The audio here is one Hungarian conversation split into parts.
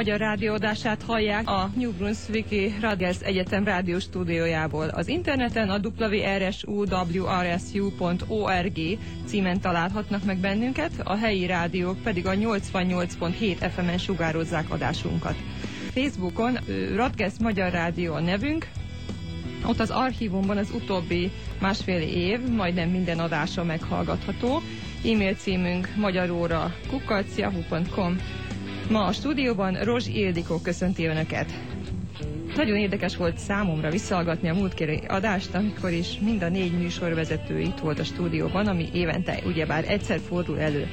Magyar Rádiódását hallják a New Brunswicki Rutgers Egyetem rádió stúdiójából. Az interneten a wrsuwrsu.org címen találhatnak meg bennünket, a helyi rádiók pedig a 88.7 FM-en sugározzák adásunkat. Facebookon Rutgers Magyar Rádió a nevünk, ott az archívumban az utóbbi másfél év, majdnem minden adása meghallgatható. E-mail címünk magyaróra kukac.yahoo.com Ma a stúdióban Rozs Ildikó köszönti Önöket. Nagyon érdekes volt számomra visszahallgatni a múltkori adást, amikor is mind a négy műsorvezető itt volt a stúdióban, ami évente ugyebár egyszer fordul elő.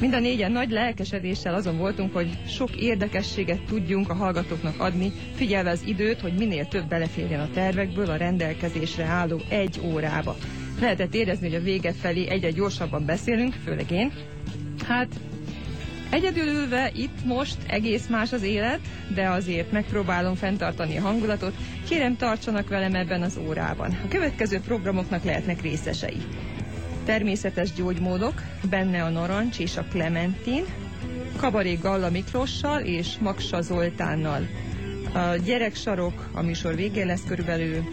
Mind a négyen nagy lelkesedéssel azon voltunk, hogy sok érdekességet tudjunk a hallgatóknak adni, figyelve az időt, hogy minél több beleférjen a tervekből a rendelkezésre álló egy órába. Lehetett érezni, hogy a vége felé egyre gyorsabban beszélünk, főleg én. Hát Egyedül ülve itt most egész más az élet, de azért megpróbálom fenntartani a hangulatot. Kérem tartsanak velem ebben az órában. A következő programoknak lehetnek részesei. Természetes gyógymódok, benne a narancs és a klementin, kabaré Galla Miklossal és Maksa Zoltánnal. A gyereksarok a műsor végén lesz körülbelül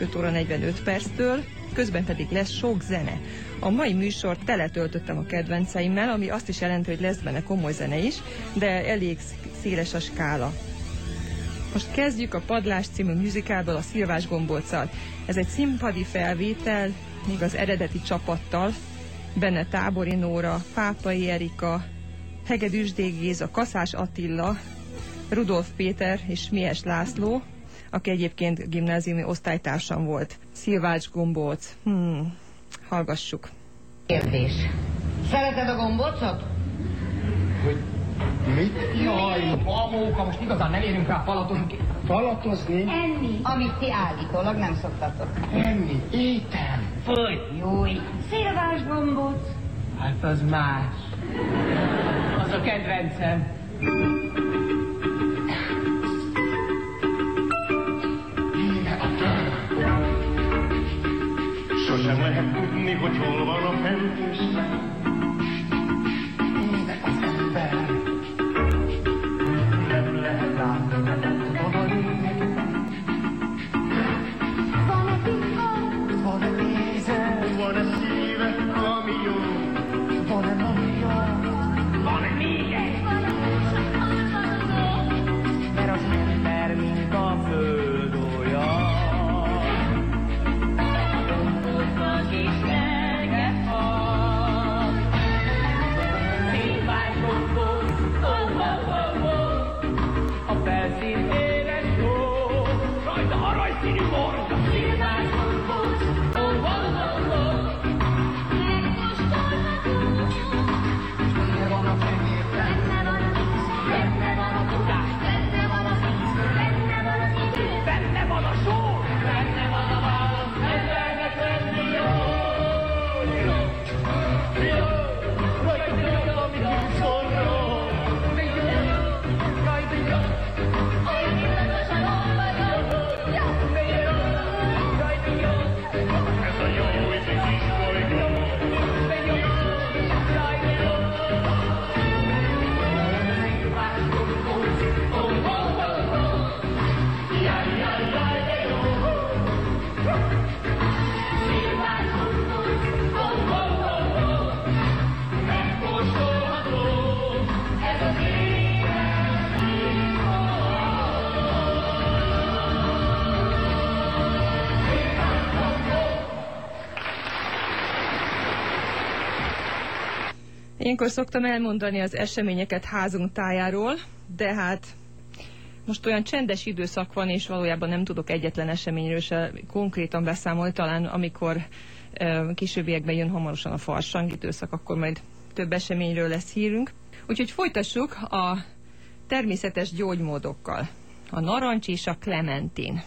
5 óra 45 perctől, közben pedig lesz sok zene. A mai műsor teletöltöttem a kedvenceimmel, ami azt is jelenti, hogy lesz benne komoly zene is, de elég széles a skála. Most kezdjük a Padlás című műzikálból a Szilvás Gombóccal. Ez egy színpadi felvétel, még az eredeti csapattal, benne Tábori Nóra, Pápai Erika, Hegedűs Géza, Kaszás Attila, Rudolf Péter és Mies László, aki egyébként gimnáziumi osztálytársam volt. Szilvács Gombóc. Hmm, hallgassuk. Kérdés. Szereted a gombócot? Hogy mit? Jaj, amóka, most igazán nem érünk rá falatozni. Falatozni? Enni. Amit ti állítólag nem szoktatok. Enni, étem. Föld. Júj. Szilvás gombóc. Hát az más. Az a kedvencem. Sosem lehet tudni, hogy hol van a Ének Ilyenkor szoktam elmondani az eseményeket házunk tájáról, de hát most olyan csendes időszak van, és valójában nem tudok egyetlen eseményről se konkrétan beszámolni, talán amikor ö, későbbiekben jön hamarosan a farsang időszak, akkor majd több eseményről lesz hírünk. Úgyhogy folytassuk a természetes gyógymódokkal. A narancs és a klementin.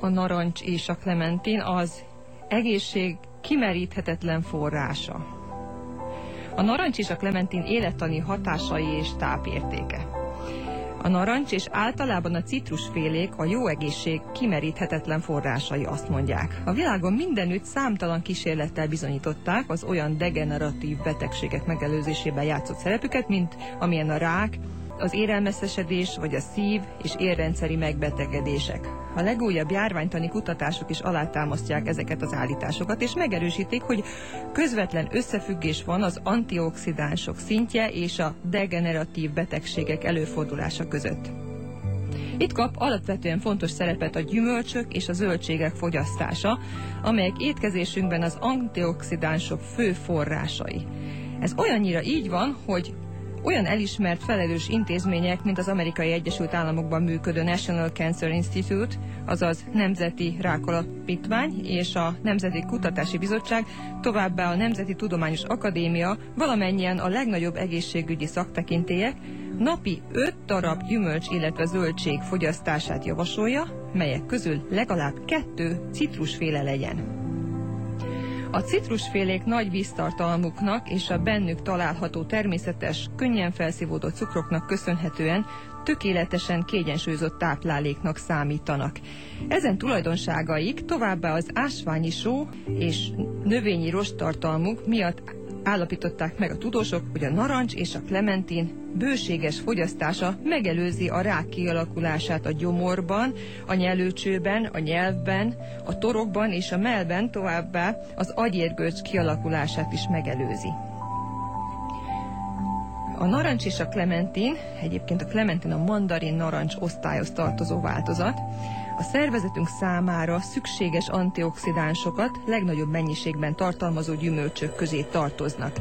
A narancs és a klementin az egészség kimeríthetetlen forrása. A narancs és a klementin élettani hatásai és tápértéke. A narancs és általában a citrusfélék a jó egészség kimeríthetetlen forrásai, azt mondják. A világon mindenütt számtalan kísérlettel bizonyították az olyan degeneratív betegségek megelőzésében játszott szerepüket, mint amilyen a rák, az érelmeszesedés vagy a szív- és érrendszeri megbetegedések. A legújabb járványtani kutatások is alátámasztják ezeket az állításokat, és megerősítik, hogy közvetlen összefüggés van az antioxidánsok szintje és a degeneratív betegségek előfordulása között. Itt kap alapvetően fontos szerepet a gyümölcsök és a zöldségek fogyasztása, amelyek étkezésünkben az antioxidánsok fő forrásai. Ez olyannyira így van, hogy olyan elismert felelős intézmények, mint az Amerikai Egyesült Államokban működő National Cancer Institute, azaz Nemzeti Rákalapítvány és a Nemzeti Kutatási Bizottság, továbbá a Nemzeti Tudományos Akadémia, valamennyien a legnagyobb egészségügyi szaktekintélyek, napi 5 darab gyümölcs, illetve zöldség fogyasztását javasolja, melyek közül legalább kettő citrusféle legyen. A citrusfélék nagy víztartalmuknak és a bennük található természetes, könnyen felszívódó cukroknak köszönhetően tökéletesen kiegyensúlyozott tápláléknak számítanak. Ezen tulajdonságaik továbbá az ásványi só és növényi rostartalmuk miatt állapították meg a tudósok, hogy a narancs és a klementin bőséges fogyasztása megelőzi a rák kialakulását a gyomorban, a nyelőcsőben, a nyelvben, a torokban és a melben, továbbá az agyérgőcs kialakulását is megelőzi. A narancs és a klementin, egyébként a klementin a mandarin narancs osztályhoz tartozó változat, a szervezetünk számára szükséges antioxidánsokat legnagyobb mennyiségben tartalmazó gyümölcsök közé tartoznak.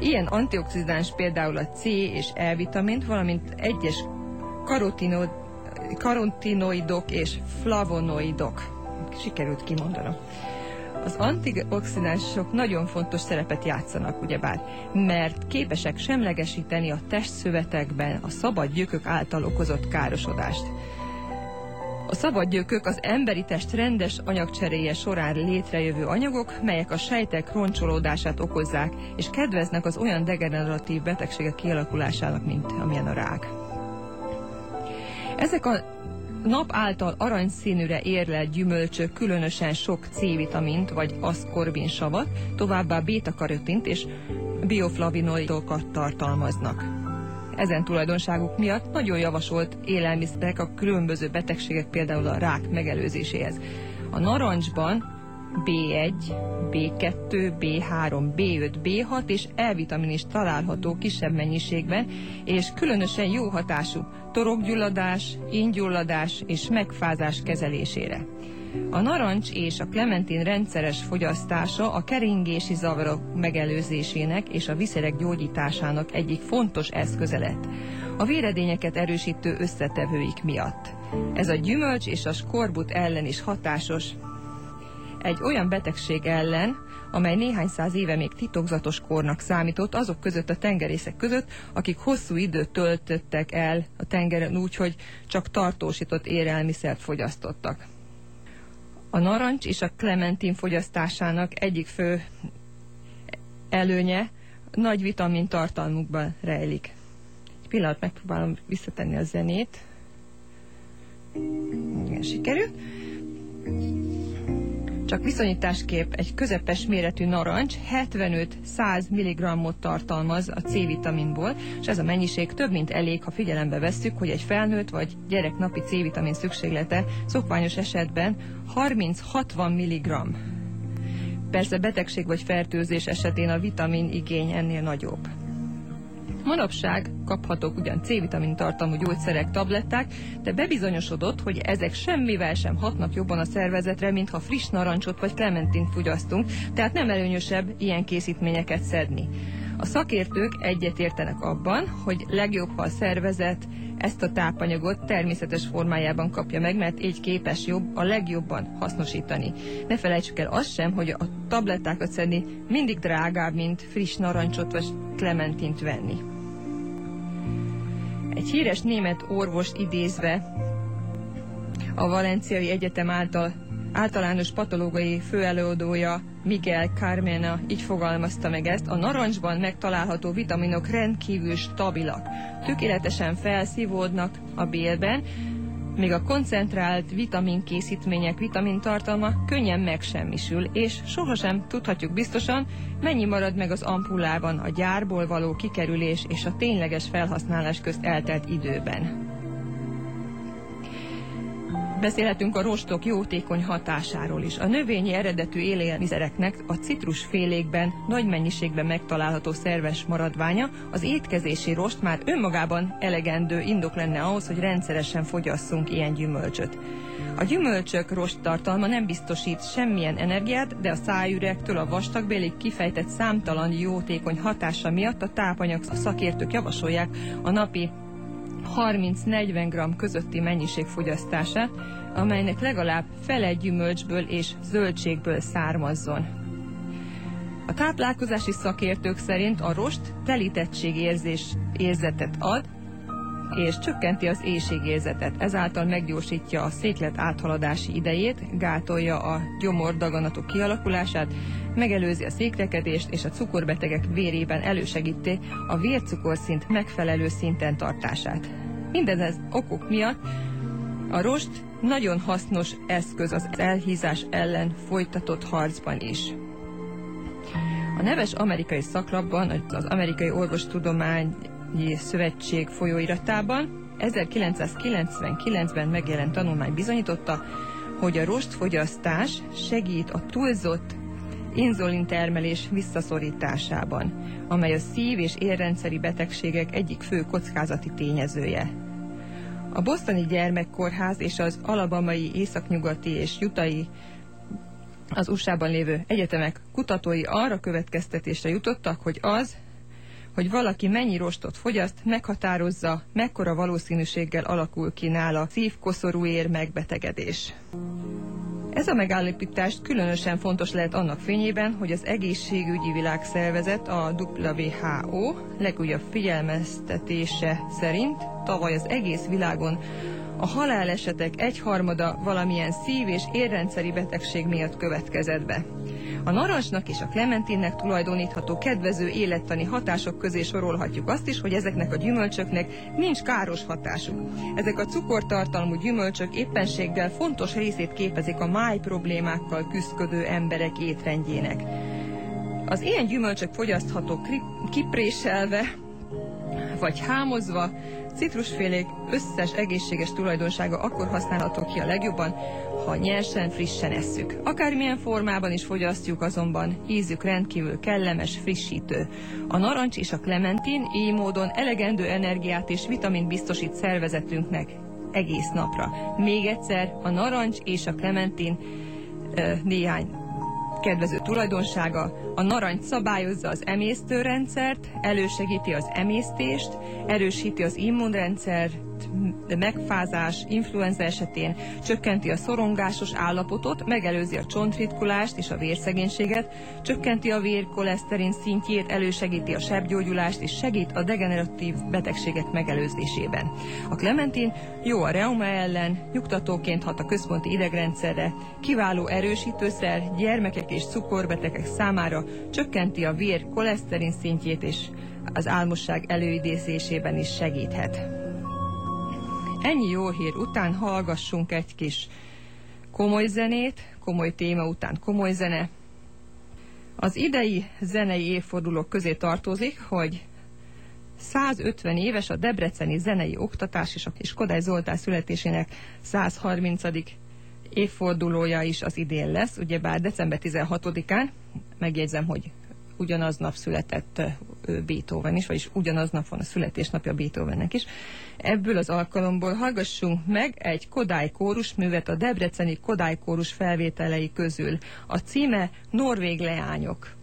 Ilyen antioxidáns például a C és E vitamint, valamint egyes karotinoid, karotinoidok és flavonoidok. Sikerült kimondanom. Az antioxidánsok nagyon fontos szerepet játszanak, ugyebár, mert képesek semlegesíteni a testszövetekben a szabad gyökök által okozott károsodást. A szabadgyökök az emberi test rendes anyagcseréje során létrejövő anyagok, melyek a sejtek roncsolódását okozzák, és kedveznek az olyan degeneratív betegségek kialakulásának, mint amilyen a rák. Ezek a nap által aranyszínűre érlelt gyümölcsök különösen sok C-vitamint vagy aszkorbinsavat, továbbá beta-karotint és bioflavinoidokat tartalmaznak. Ezen tulajdonságuk miatt nagyon javasolt élelmiszerek a különböző betegségek, például a rák megelőzéséhez. A narancsban B1, B2, B3, B5, B6 és E-vitamin is található kisebb mennyiségben, és különösen jó hatású torokgyulladás, ingyulladás és megfázás kezelésére. A narancs és a klementin rendszeres fogyasztása a keringési zavarok megelőzésének és a viszerek gyógyításának egyik fontos eszköze lett. A véredényeket erősítő összetevőik miatt. Ez a gyümölcs és a skorbut ellen is hatásos. Egy olyan betegség ellen, amely néhány száz éve még titokzatos kornak számított azok között a tengerészek között, akik hosszú időt töltöttek el a tengeren úgy, hogy csak tartósított élelmiszert fogyasztottak. A narancs és a klementin fogyasztásának egyik fő előnye nagy vitamin tartalmukban rejlik. Egy pillanat megpróbálom visszatenni a zenét. Igen, sikerült. Csak viszonyításképp egy közepes méretű narancs 75-100 mg-ot tartalmaz a C-vitaminból, és ez a mennyiség több, mint elég, ha figyelembe vesszük, hogy egy felnőtt vagy gyerek napi C-vitamin szükséglete szokványos esetben 30-60 mg. Persze betegség vagy fertőzés esetén a vitamin igény ennél nagyobb. Manapság kaphatók ugyan C-vitamin tartalmú gyógyszerek, tabletták, de bebizonyosodott, hogy ezek semmivel sem hatnak jobban a szervezetre, mint ha friss narancsot vagy klementint fogyasztunk, tehát nem előnyösebb ilyen készítményeket szedni. A szakértők egyetértenek abban, hogy legjobb, ha a szervezet ezt a tápanyagot természetes formájában kapja meg, mert így képes jobb, a legjobban hasznosítani. Ne felejtsük el azt sem, hogy a tablettákat szedni mindig drágább, mint friss narancsot vagy klementint venni. Egy híres német orvost idézve a Valenciai Egyetem által általános patológiai főelőadója Miguel Carmena így fogalmazta meg ezt, a narancsban megtalálható vitaminok rendkívül stabilak, tökéletesen felszívódnak a bélben, míg a koncentrált vitaminkészítmények vitamintartalma könnyen megsemmisül, és sohasem tudhatjuk biztosan, mennyi marad meg az ampullában a gyárból való kikerülés és a tényleges felhasználás közt eltelt időben. Beszélhetünk a rostok jótékony hatásáról is. A növényi eredetű élelmiszereknek a citrusfélékben nagy mennyiségben megtalálható szerves maradványa, az étkezési rost már önmagában elegendő indok lenne ahhoz, hogy rendszeresen fogyasszunk ilyen gyümölcsöt. A gyümölcsök rost tartalma nem biztosít semmilyen energiát, de a szájüregtől a vastagbélig kifejtett számtalan jótékony hatása miatt a tápanyag szakértők javasolják a napi 30-40 g közötti mennyiség fogyasztását, amelynek legalább fele gyümölcsből és zöldségből származzon. A táplálkozási szakértők szerint a rost telítettségérzés érzetet ad, és csökkenti az éjségérzetet, ezáltal meggyorsítja a széklet áthaladási idejét, gátolja a gyomor daganatok kialakulását, megelőzi a székrekedést és a cukorbetegek vérében elősegíti a vércukorszint megfelelő szinten tartását. Mindez okok miatt a rost nagyon hasznos eszköz az elhízás ellen folytatott harcban is. A neves amerikai szaklapban, az Amerikai Orvostudományi Szövetség folyóiratában 1999-ben megjelent tanulmány bizonyította, hogy a rostfogyasztás segít a túlzott inzulin termelés visszaszorításában, amely a szív- és érrendszeri betegségek egyik fő kockázati tényezője. A bosztoni gyermekkórház és az alabamai északnyugati és jutai az USA-ban lévő egyetemek kutatói arra következtetésre jutottak, hogy az, hogy valaki mennyi rostot fogyaszt, meghatározza, mekkora valószínűséggel alakul ki nála szívkoszorúér megbetegedés. Ez a megállapítás különösen fontos lehet annak fényében, hogy az egészségügyi világszervezet, a WHO legújabb figyelmeztetése szerint tavaly az egész világon a halálesetek egyharmada valamilyen szív- és érrendszeri betegség miatt következett be. A narancsnak és a klementinnek tulajdonítható kedvező élettani hatások közé sorolhatjuk azt is, hogy ezeknek a gyümölcsöknek nincs káros hatásuk. Ezek a cukortartalmú gyümölcsök éppenséggel fontos részét képezik a máj problémákkal küzdködő emberek étrendjének. Az ilyen gyümölcsök fogyaszthatók kipréselve, vagy hámozva, citrusfélék összes egészséges tulajdonsága akkor használható ki a legjobban, ha nyersen, frissen esszük. Akármilyen formában is fogyasztjuk, azonban ízük rendkívül kellemes, frissítő. A narancs és a klementin így módon elegendő energiát és vitamint biztosít szervezetünknek egész napra. Még egyszer, a narancs és a klementin néhány kedvező tulajdonsága, a narancs szabályozza az emésztőrendszert, elősegíti az emésztést, erősíti az immunrendszert, megfázás, influenza esetén csökkenti a szorongásos állapotot, megelőzi a csontritkulást és a vérszegénységet, csökkenti a vérkoleszterin szintjét, elősegíti a sebgyógyulást és segít a degeneratív betegségek megelőzésében. A klementin jó a reuma ellen, nyugtatóként hat a központi idegrendszerre, kiváló erősítőszer gyermekek és cukorbetegek számára, csökkenti a vér koleszterin szintjét és az álmosság előidézésében is segíthet. Ennyi jó hír után hallgassunk egy kis komoly zenét, komoly téma után komoly zene. Az idei zenei évfordulók közé tartozik, hogy 150 éves a Debreceni Zenei Oktatás és a Kodály Zoltán születésének 130. évfordulója is az idén lesz, ugyebár december 16-án, megjegyzem, hogy ugyanaznap született Beethoven is, vagyis ugyanaznap van a születésnapja Beethovennek is. Ebből az alkalomból hallgassunk meg egy Kodály művet a Debreceni Kodály kórus felvételei közül. A címe Norvég leányok.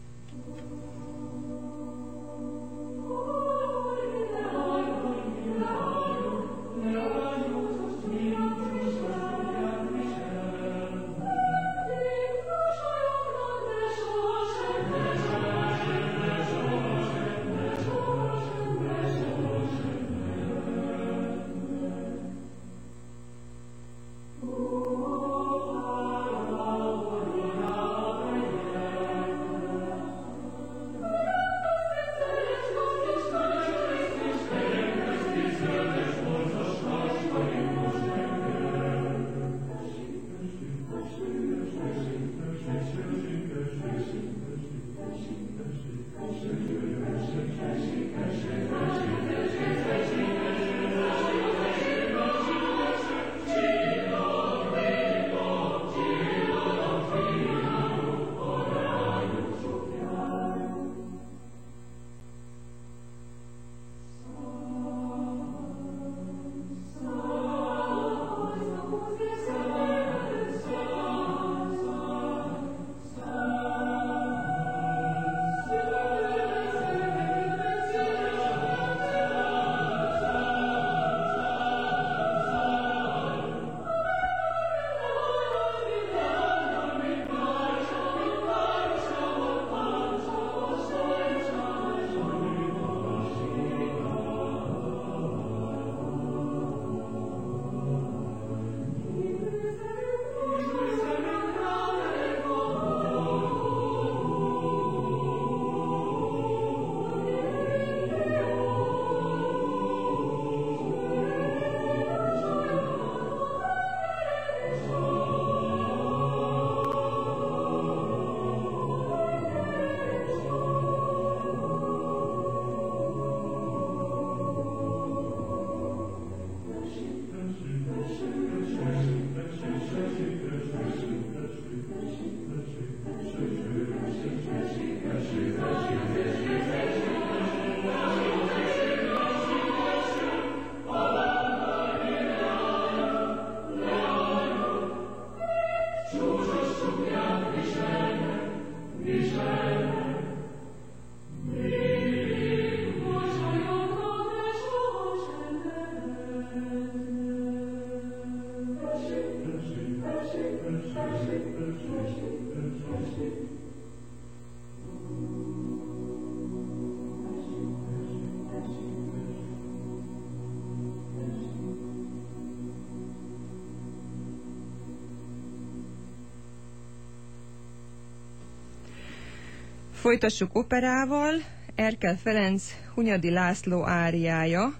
Folytassuk operával. Erkel Ferenc Hunyadi László áriája,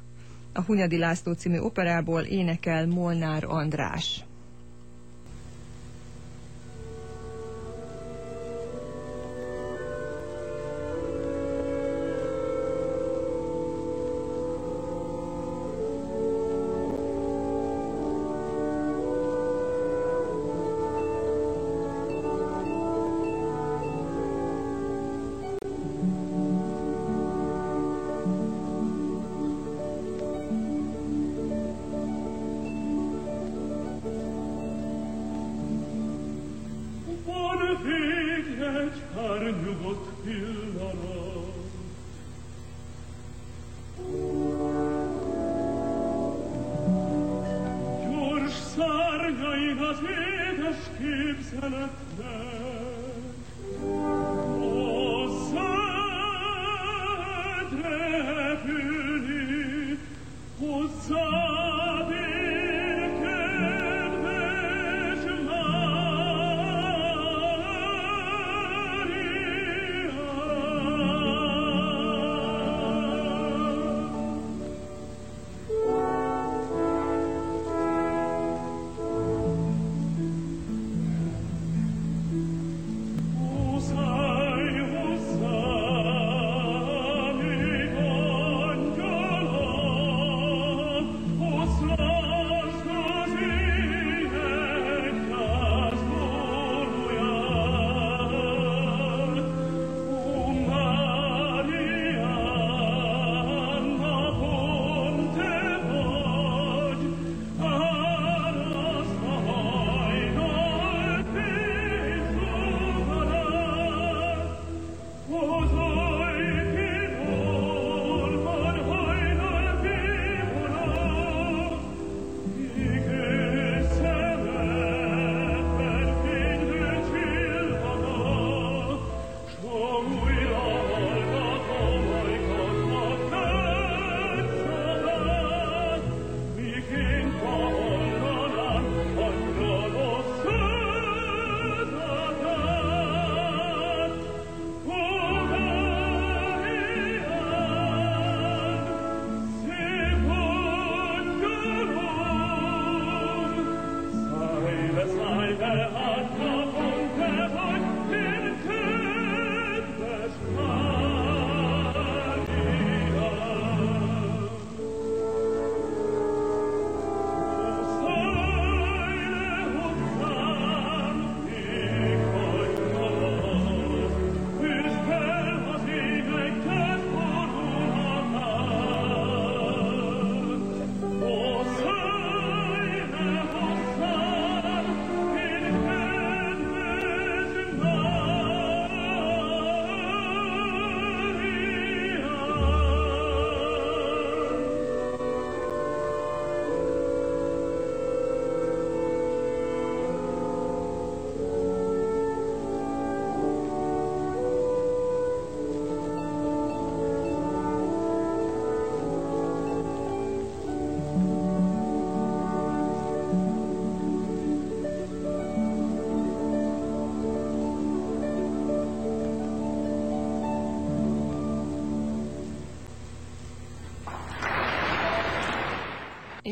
a Hunyadi László című operából énekel Molnár András.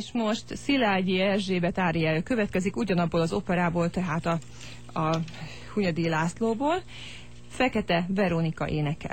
és most Szilágyi Erzsébet Áriel következik ugyanabból az operából, tehát a, a Hunyadi Lászlóból. Fekete Veronika énekel.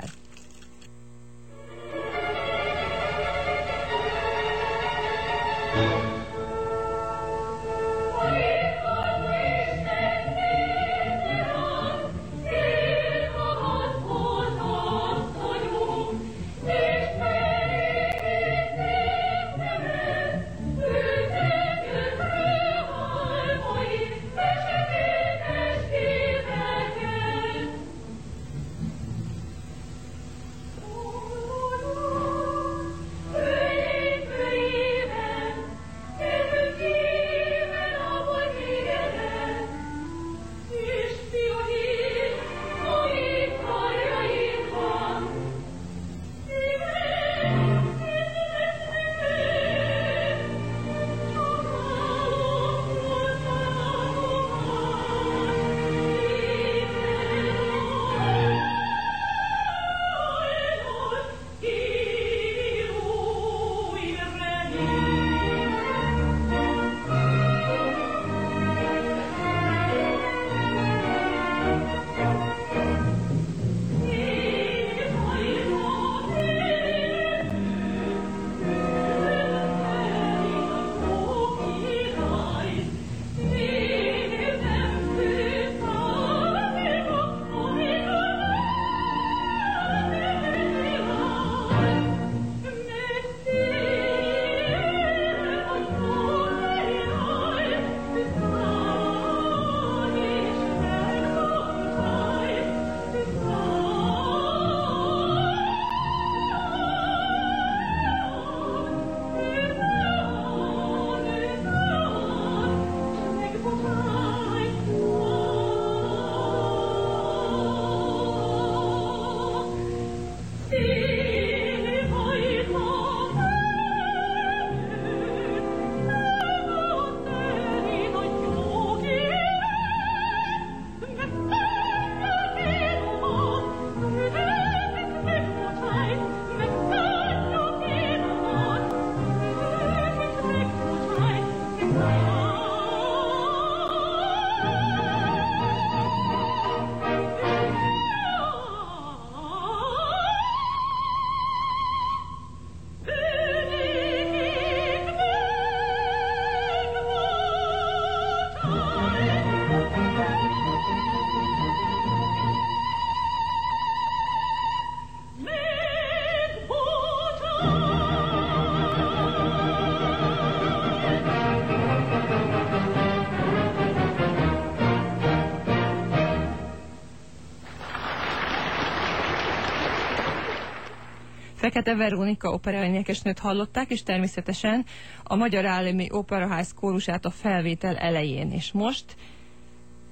Fekete Veronika operaénekesnőt hallották, és természetesen a Magyar Állami Operaház kórusát a felvétel elején. És most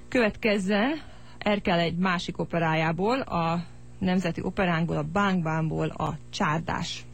következzen Erkel egy másik operájából, a Nemzeti Operánkból, a Bang Bangból a Csárdás.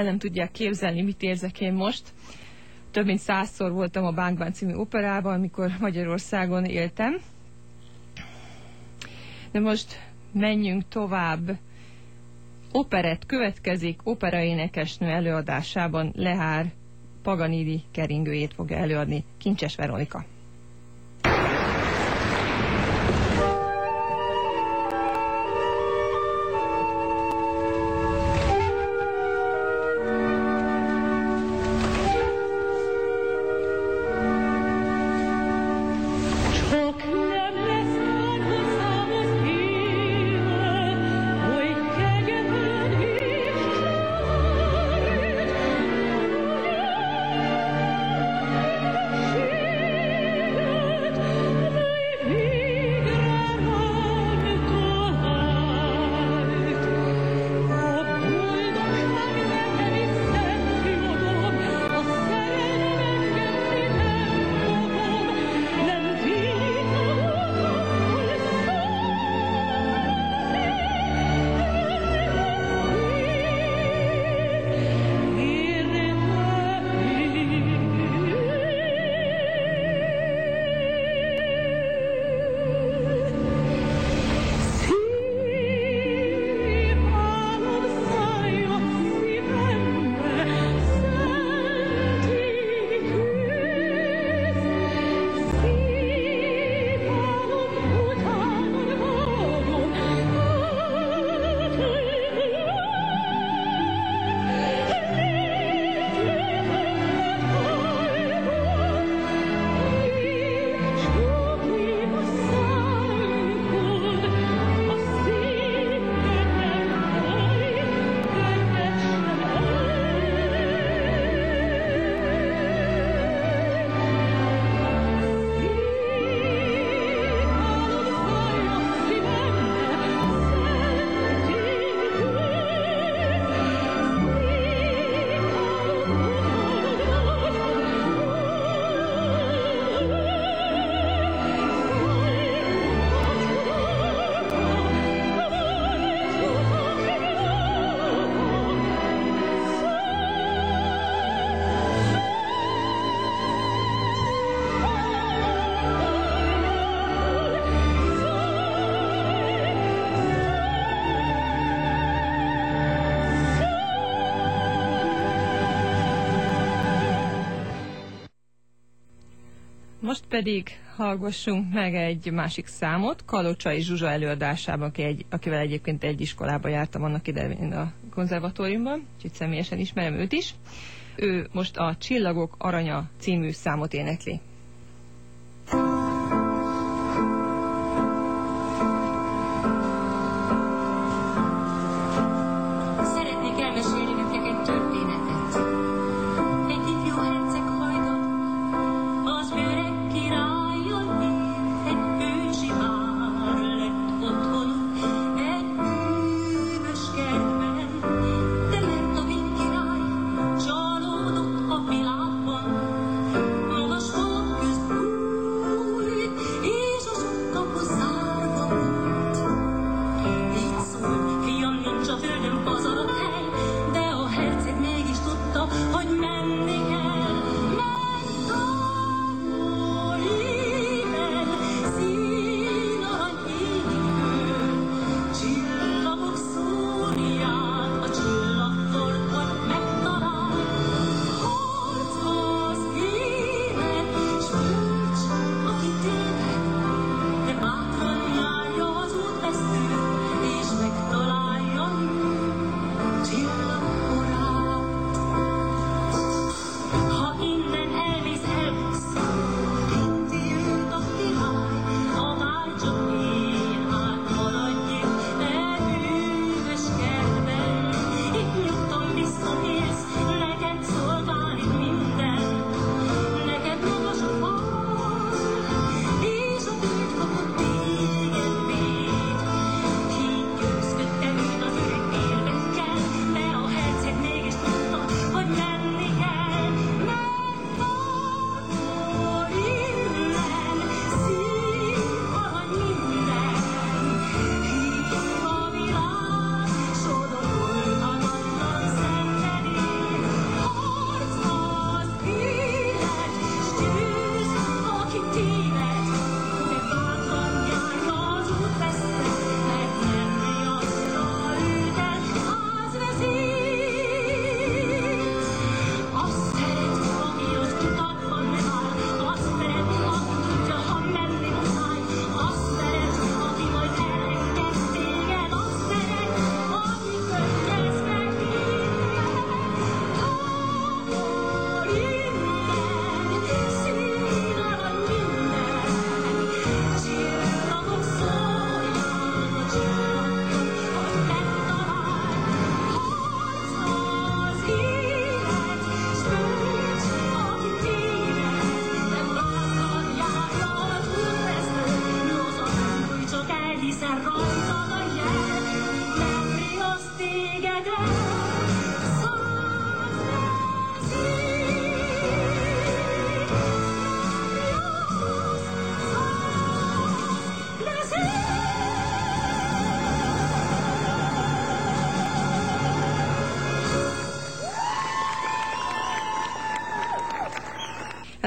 El nem tudják képzelni, mit érzek én most. Több mint százszor voltam a Bánkban című operában, amikor Magyarországon éltem. De most menjünk tovább. Operett következik, operaénekesnő előadásában Lehár Paganidi keringőjét fogja előadni Kincses Veronika. Most pedig hallgassunk meg egy másik számot, Kalocsai Zsuzsa előadásában, aki egy, akivel egyébként egy iskolába jártam annak idején a konzervatóriumban, úgyhogy személyesen ismerem őt is. Ő most a Csillagok Aranya című számot énekli.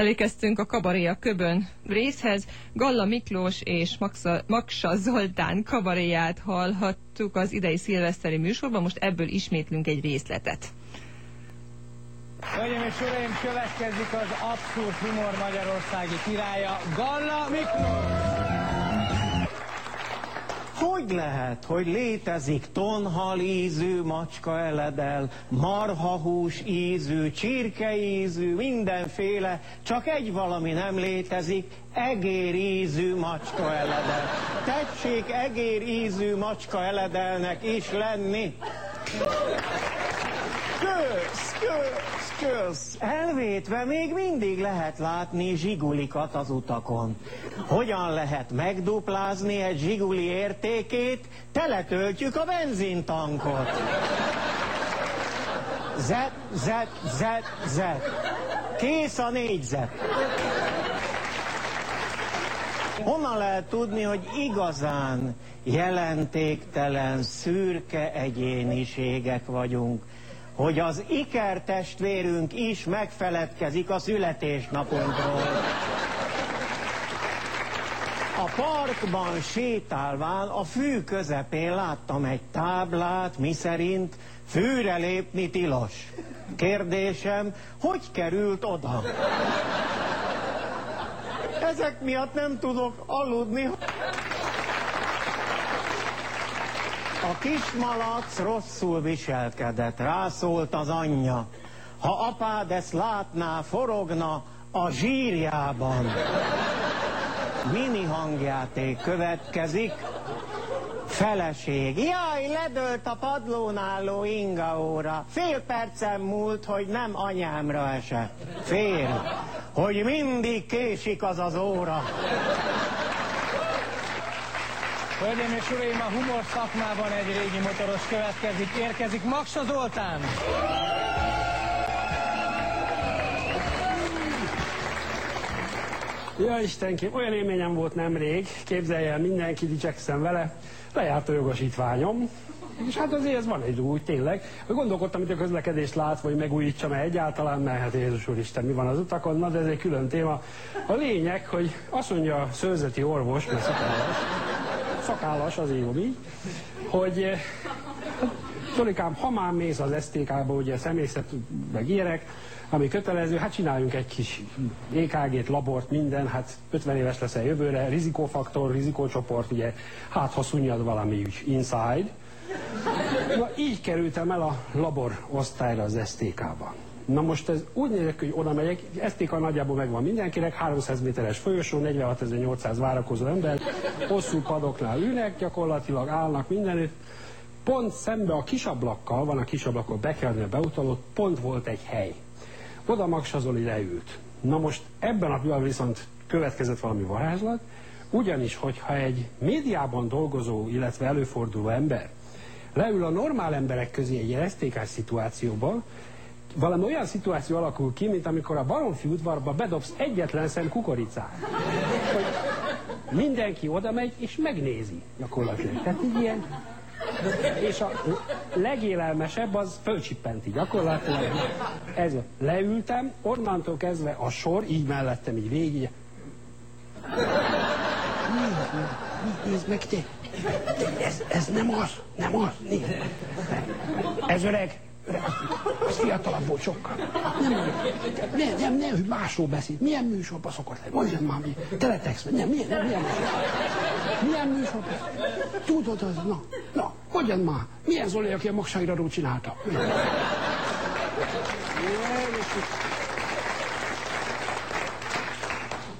Elérkeztünk a Kabaré a Köbön részhez. Galla Miklós és Maxa, Maksa Zoltán kabaréját hallhattuk az idei szilveszteri műsorban, most ebből ismétlünk egy részletet. Hölgyeim és uraim, következik az abszurd humor magyarországi királya, Galla Miklós! Hogy lehet, hogy létezik tonhal ízű macska eledel, marhahús ízű, csirke ízű, mindenféle, csak egy valami nem létezik, egér ízű macska eledel. Tessék egér ízű macska eledelnek is lenni. Kösz, kösz, kösz. Elvétve még mindig lehet látni zsigulikat az utakon. Hogyan lehet megduplázni egy zsiguli értékét? Teletöltjük a benzintankot. Zet, zet, zet, zet. Kész a négyzet. Honnan lehet tudni, hogy igazán jelentéktelen, szürke egyéniségek vagyunk? Hogy az ikertestvérünk is megfeledkezik a születésnapunkról. A parkban sétálván a fű közepén láttam egy táblát, miszerint fűre lépni tilos. Kérdésem, hogy került oda? Ezek miatt nem tudok aludni. A kismalac rosszul viselkedett, rászólt az anyja. Ha apád ezt látná, forogna a zsírjában. Mini hangjáték következik. Feleség. Jaj, ledölt a padlón álló ingaóra. Fél percem múlt, hogy nem anyámra esett. Fél. Hogy mindig késik az az óra. Hölgyeim és uraim, a humor szakmában egy régi motoros következik. Érkezik Maksa Zoltán. Ja Istenkém, olyan élményem volt nemrég, képzelje el, mindenki dicsekszem vele, lejárt a jogosítványom, és hát azért ez van egy úgy, tényleg. Gondolkodtam, hogy a közlekedést látva, hogy megújítsam -e egyáltalán, mert hát Jézus Úristen, mi van az utakon, na de ez egy külön téma. A lényeg, hogy azt mondja a szőrzeti orvos, mert szakállas, szakállas az mi, hogy eh, Zolikám, ha már mész az STK-ba, ugye személyzet, meg ilyenek, ami kötelező, hát csináljunk egy kis EKG-t, labort, minden, hát 50 éves leszel jövőre, rizikófaktor, rizikócsoport, ugye, hát ha szunnyad valami úgy inside. Na, így kerültem el a labor osztályra az STK-ba. Na most ez úgy nézek, hogy oda megyek, STK nagyjából megvan mindenkinek, 300 méteres folyosó, 46.800 várakozó ember, hosszú padoknál ülnek, gyakorlatilag állnak mindenütt, pont szembe a kisablakkal, van a kisablakon bekelni a beutalót, pont volt egy hely. Oda Maksa leült. Na most ebben a pillanatban viszont következett valami varázslat, ugyanis, hogyha egy médiában dolgozó, illetve előforduló ember leül a normál emberek közé egy STK szituációba, valami olyan szituáció alakul ki, mint amikor a Baromfi udvarba bedobsz egyetlen szem kukoricát. Hogy mindenki oda megy és megnézi gyakorlatilag. Tehát így ilyen és a legélelmesebb az fölcsippenti gyakorlatilag. Ez leültem, onnantól kezdve a sor, így mellettem, így végig. Nézd meg te! Ez, ez nem az, nem az, nézd. Ez öreg, az fiatalabb volt sokkal. Nem, nem, nem, nem, hogy másról beszél. Milyen műsorban szokott lenni? Mondjad már, mi? Teletext, nem, milyen, nem, milyen műsor? Milyen műsorban? Tudod, az, na, na, mondjad már, milyen Zoli, aki a Magsairadót csinálta?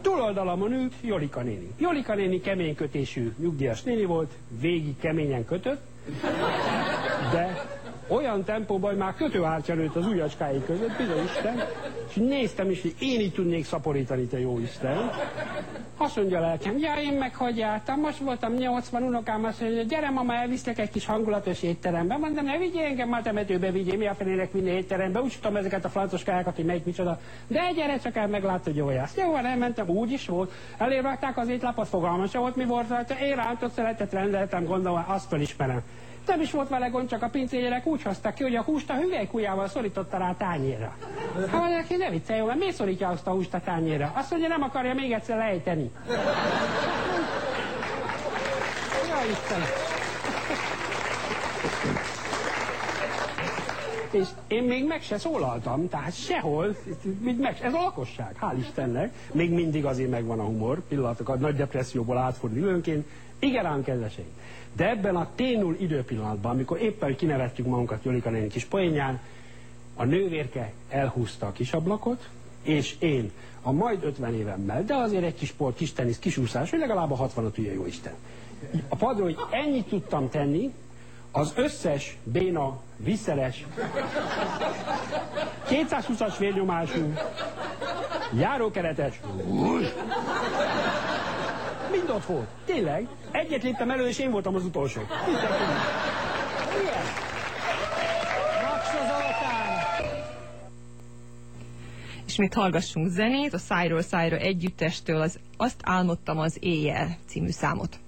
Túloldalamon ült Jolika néni. Jolika néni kemény kötésű nyugdíjas néni volt, végig keményen kötött, de olyan tempóban, hogy már kötőhártya nőtt az ujjacskái között, bizony Isten, és néztem is, hogy én így tudnék szaporítani, te jó Isten. Azt mondja a lelkem, ja, én meg hogy jártam, most voltam 80 unokám, azt mondja, gyere mama, elviszlek egy kis hangulatos étterembe. Mondom, ne vigyél engem már temetőbe, vigyél, mi a fenének vinni étterembe, úgy tudom ezeket a francoskákat, hogy melyik micsoda. De gyere csak el, meglátod, hogy jársz. Jó, van, elmentem, úgy is volt. Elérrakták az étlapot, fogalmas volt, mi volt rajta. Én rántott szeletet rendeltem, gondolom, azt felismerem. Nem is volt vele gond, csak a pincégyerek úgy hozták ki, hogy a húst a hüvelykujjával szorította rá a tányérra. Hát mondja, neki ne viccelj, mert miért szorítja azt a húst a tányérra? Azt mondja, nem akarja még egyszer lejteni. Ja, Istenem. És én még meg se szólaltam, tehát sehol, meg, ez a lakosság, hál' Istennek, még mindig azért megvan a humor, pillanatokat nagy depresszióból átfordul időnként, igen ám kedveseim. De ebben a ténul időpillanatban, amikor éppen kinevettük magunkat Jolika néni kis poénján, a nővérke elhúzta a kis ablakot, és én a majd 50 évemmel, de azért egy kis sport, kis tenisz, kis úszás, hogy legalább a 65 ugye jó Isten. A padról, hogy ennyit tudtam tenni, az összes béna, visszeres, 220-as vérnyomású, járókeretes, mind ott volt. Tényleg. Egyet léptem elő, és én voltam az utolsó. Zoltán. Ismét hallgassunk zenét, a Szájról Szájra együttestől az Azt álmodtam az éjjel című számot.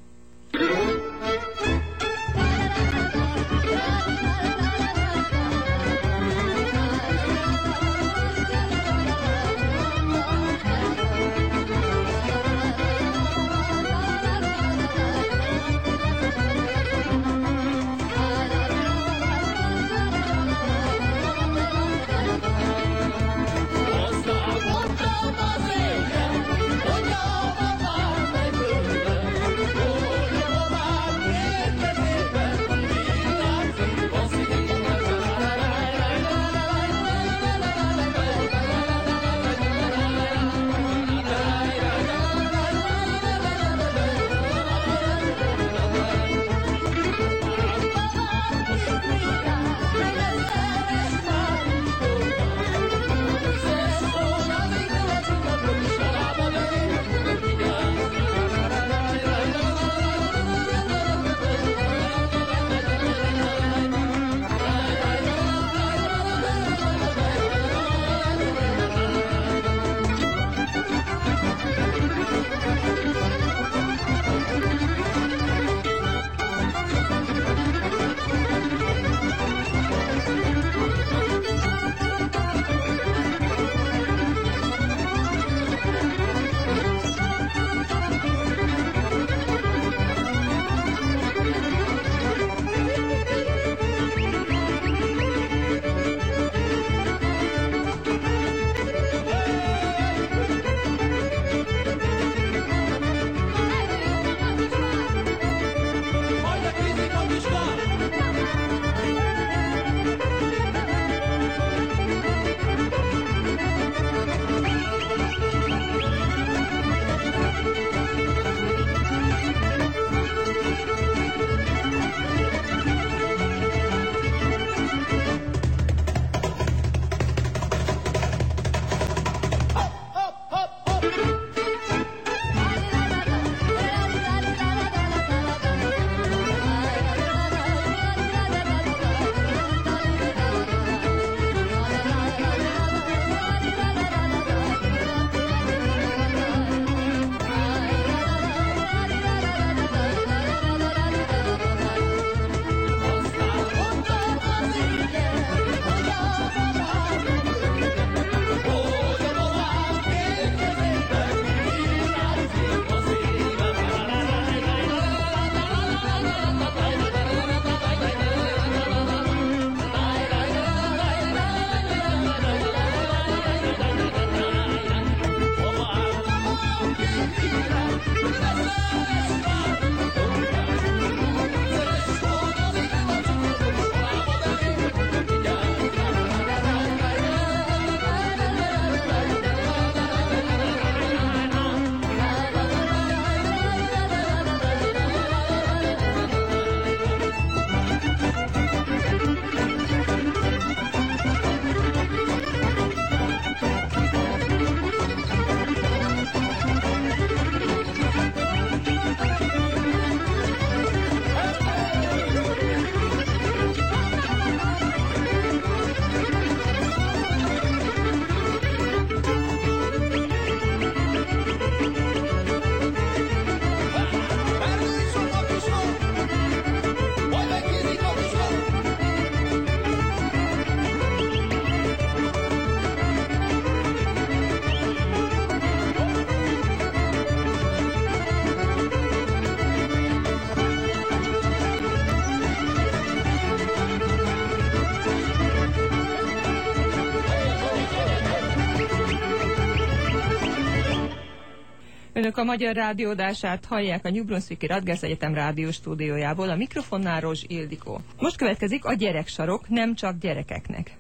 Önök a Magyar Rádiódását hallják a New Brunswicki Radgers Egyetem rádió stúdiójából, a mikrofonnál Rozs Ildikó. Most következik a gyereksarok, nem csak gyerekeknek.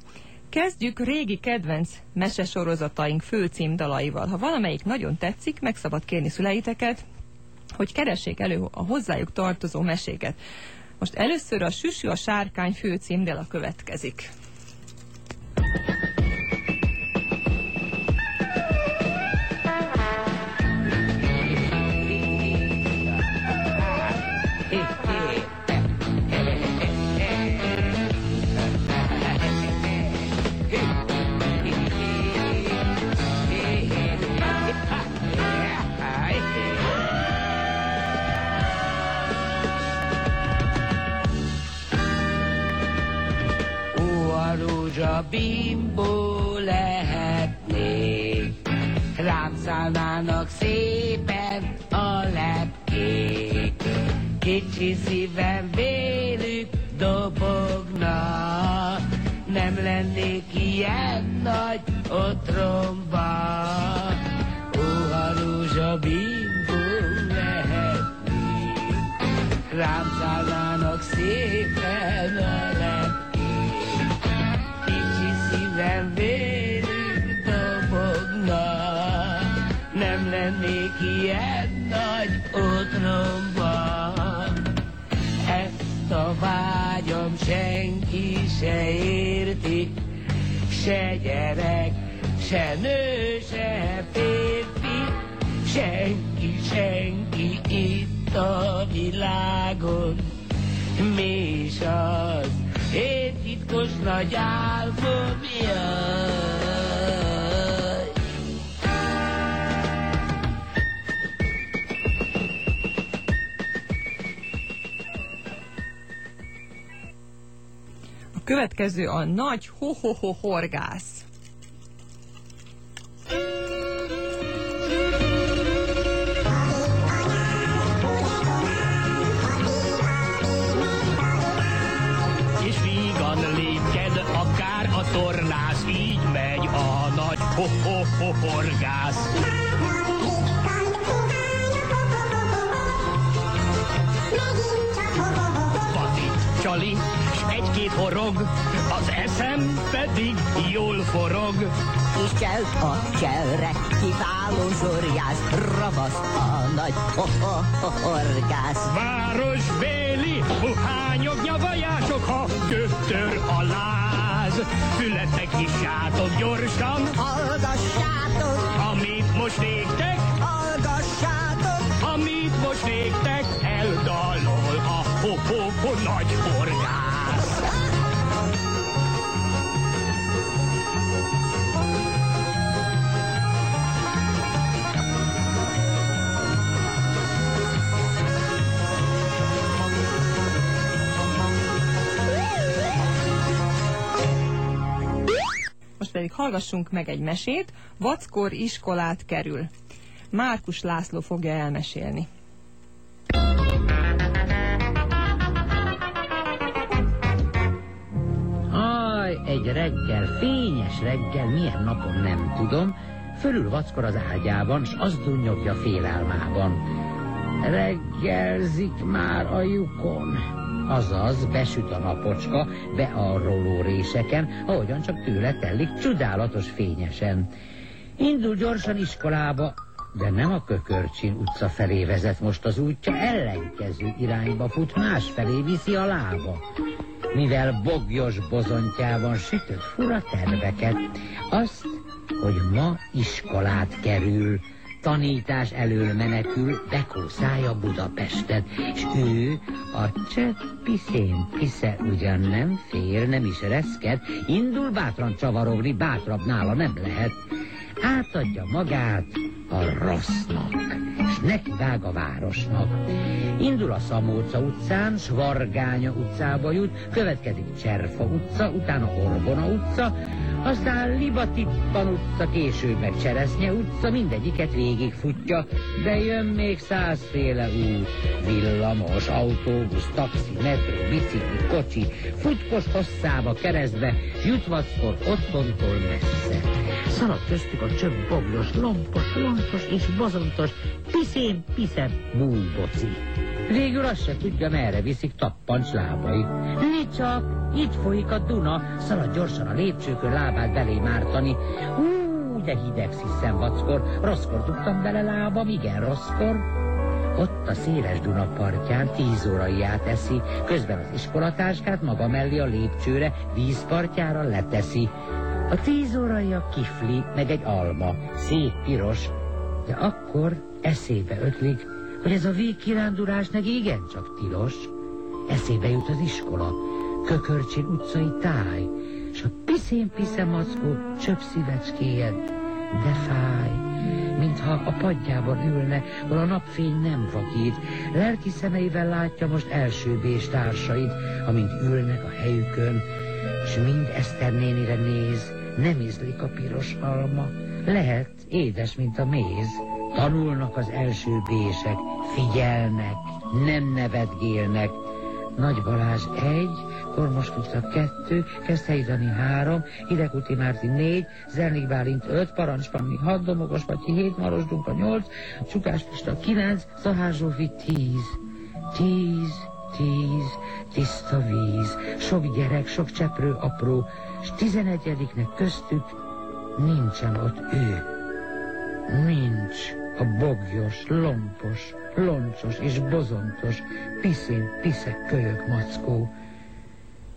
Kezdjük régi kedvenc mesesorozataink főcímdalaival. Ha valamelyik nagyon tetszik, meg szabad kérni szüleiteket, hogy keressék elő a hozzájuk tartozó meséket. Most először a Süsű a sárkány főcímdala következik. A rózsa bimbó lehetnék, rám szállnának szépen a lepkék. Kicsi szívem vélük dobogna, nem lennék ilyen nagy otromba. Ó, a rózsa bimbó lehetnék, rám szállnának szépen a lepkék. Szívem vérük dobogna, nem lennék ilyen nagy otromba. Ezt a vágyam senki se érti, se gyerek, se nő, se férfi, senki, senki itt a világon. Mi is az én titkos nagy álmom, jaj. A következő a nagy ho-ho-ho horgász. Ho-ho-ho-horgász. Csali, s egy-két horog, az eszem pedig jól forog. És kelt a cselre, kiváló zsorgász, ravasz a nagy horgász. Város béli, buhányok, nyavajások, ha göttör a láz. Fületek nyissátok gyorsan, Hallgassátok, amit most néktek, hallgassátok, amit most néktek, eldalol a ho-ho-ho nagy horgász. Pedig hallgassunk meg egy mesét, Vackor iskolát kerül. Márkus László fogja elmesélni. Aj, egy reggel, fényes reggel, milyen napon nem tudom, fölül vackor az ágyában, s azt dunnyogja félelmában. Reggelzik már a lyukon. Azaz, besüt a napocska, bearroló réseken, ahogyan csak tőle tellik, csodálatos fényesen. Indul gyorsan iskolába, de nem a Kökörcsin utca felé vezet most az útja, ellenkező irányba fut, másfelé viszi a lába. Mivel bogyos bozontjában sütött fura terveket, azt, hogy ma iskolát kerül, tanítás elől menekül, bekószálja Budapestet, és ő a cseppi szénpisze ugyan nem fér, nem is reszket, indul bátran csavarogni, bátrabb nála nem lehet. Átadja magát a rossznak, és neki vág a városnak. Indul a Szamóca utcán, Svargánya utcába jut, következik Cserfa utca, utána Orbona utca, aztán Libatippan utca, később meg Cseresznye utca, mindegyiket végigfutja, de jön még százféle út. Villamos, autóbusz, taxi, metró, bicikli, kocsi, futkos hosszába keresztbe, s jutvackor otthontól messze. Szalad köztük a csöbb boglos, lompos, lontos és bozontos, piszén, piszem, búboci. Végül azt se tudja, merre viszik tappancs lábai. Mi csak, itt folyik a Duna, szalad gyorsan a lépcsőkön lábát belé mártani. Ú, de hideg sziszen vackor, rosszkor tudtam bele lábam, igen rosszkor. Ott a széles Duna partján tíz órai áteszi, közben az iskolatáskát maga mellé a lépcsőre, vízpartjára leteszi. A tíz órai a kifli, meg egy alma, szép piros, de akkor eszébe ötlik, hogy ez a végkirándulás meg igencsak tilos. Eszébe jut az iskola, Kökörcsin utcai táj, s a piszén pisze mackó csöpp szívecskéjed, de fáj, mintha a padjában ülne, hol a napfény nem vakít, lelki szemeivel látja most első bés társait, amint ülnek a helyükön, s mind Eszter nénire néz, nem ízlik a piros alma, lehet édes, mint a méz. Tanulnak az első bések, figyelnek, nem nevetgélnek. Nagy Balázs egy, Kormos Kutya kettő, Keszthelyi három, Hidekuti Márti négy, Zernik Bálint öt, Parancs Panni hat, Domogos Patyi hét, Maros Dunka nyolc, Csukás Pista kilenc, Szahár Zsófi tíz. Tíz, tíz, tiszta víz, sok gyerek, sok cseprő apró, s tizenegyediknek köztük nincsen ott ő. Nincs a bogyos, lompos, loncsos és bozontos, piszén, piszek kölyök mackó.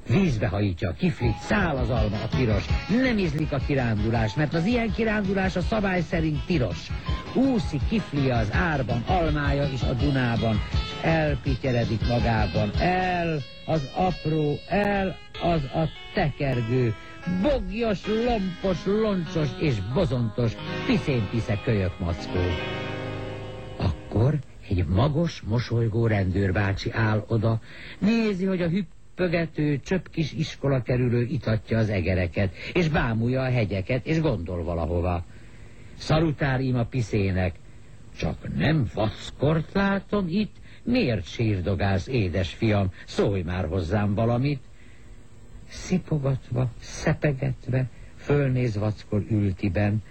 Vízbe hajítja a kiflit, száll az alma a piros. Nem ízlik a kirándulás, mert az ilyen kirándulás a szabály szerint tilos. Úszik kiflia az árban, almája is a Dunában, s elpityeredik magában. El az apró, el az a tekergő, bogyos, lompos, loncsos és bozontos, piszén-pisze kölyök mackó. Akkor egy magos, mosolygó rendőrbácsi áll oda, nézi, hogy a hüppögető, csöpp kis iskola kerülő itatja az egereket, és bámulja a hegyeket, és gondol valahova. Szarutár a piszének, csak nem vaszkort látom itt, miért sírdogálsz, édes fiam, szólj már hozzám valamit szipogatva, szepegetve, fölnéz vackor ültiben.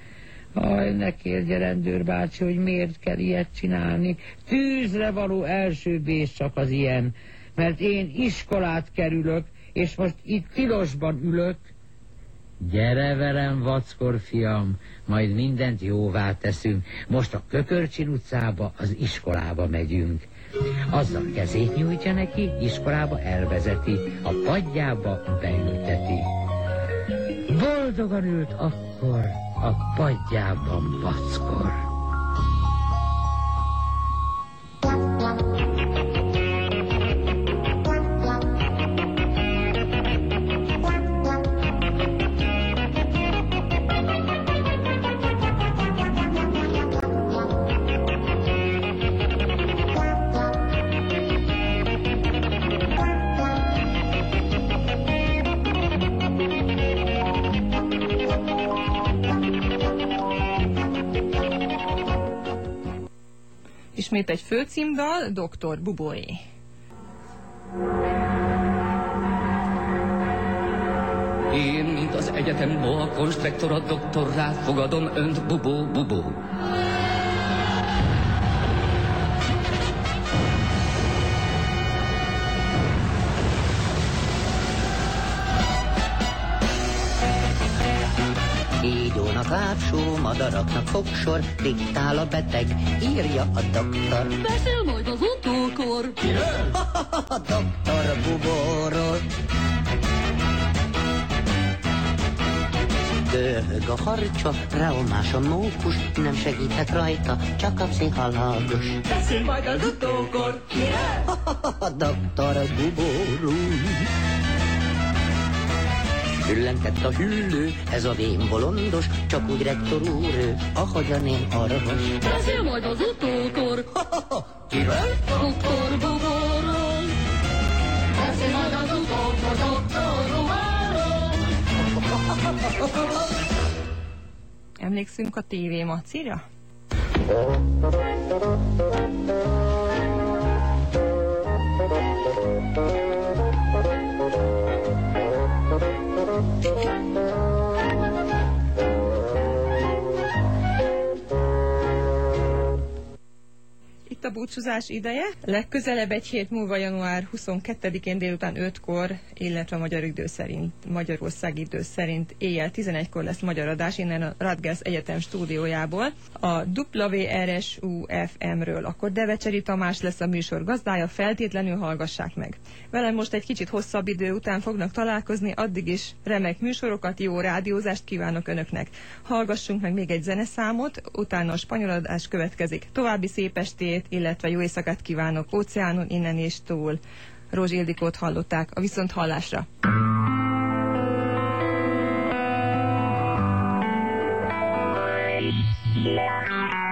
Aj, ne kérje rendőr bácsi, hogy miért kell ilyet csinálni. Tűzre való első bés csak az ilyen, mert én iskolát kerülök, és most itt tilosban ülök. Gyere velem, vackor fiam, majd mindent jóvá teszünk. Most a Kökörcsin utcába, az iskolába megyünk. Azzal kezét nyújtja neki, iskolába elvezeti, a padjába beülteti. Boldogan ült akkor a padjában vackor. Ismét egy főcímdal, Dr. Buboé. Én, mint az egyetem boa konstruktora doktorrá fogadom önt, bubó, bubó. Kígyónak ápsó, madaraknak fogsor, diktál a beteg, írja a doktor. Beszél majd az utókor. A doktor bubóról. Döhög a harcsa, reomás a mókus, nem segíthet rajta, csak a pszichalagos. Beszél majd az utókor. Kire? A doktor bubóról. Büllentett a hüllő, ez a vén bolondos, csak úgy rektor úr, ő, ahogyan én arvos. Beszél majd az utókor. Kiről? Doktor Bubóról. Beszél majd az utókor, doktor. Emlékszünk a TV macira? Itt a búcsúzás ideje. Legközelebb egy hét múlva, január 22-én délután 5-kor, illetve magyar idő szerint, Magyarország idő szerint éjjel 11-kor lesz magyar adás innen a Radgers Egyetem stúdiójából. A WRSU-FM-ről. Akkor Devecseri Tamás lesz a műsor gazdája, feltétlenül hallgassák meg. Velem most egy kicsit hosszabb idő után fognak találkozni, addig is remek műsorokat, jó rádiózást kívánok Önöknek. Hallgassunk meg még egy zeneszámot, utána a spanyol adás következik. További szép estét, illetve jó éjszakát kívánok óceánon, innen és túl. Rózs hallották a viszont hallásra. Irigyeim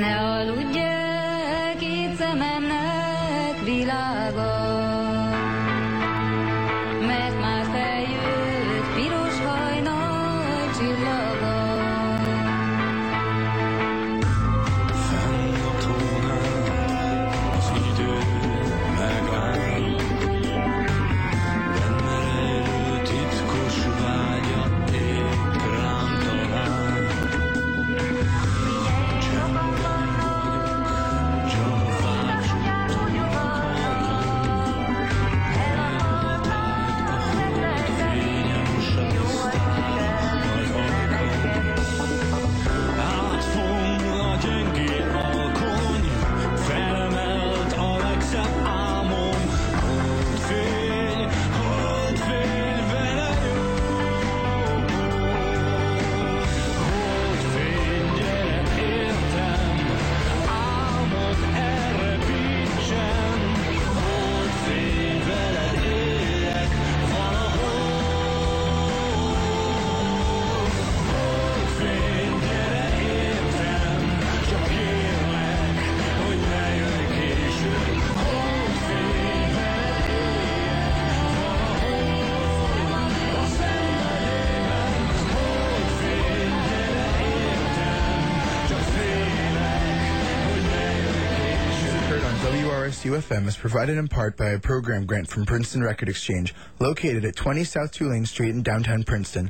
Ne aludj WRSU FM is provided in part by a program grant from Princeton Record Exchange, located at 20 South Tulane Street in downtown Princeton.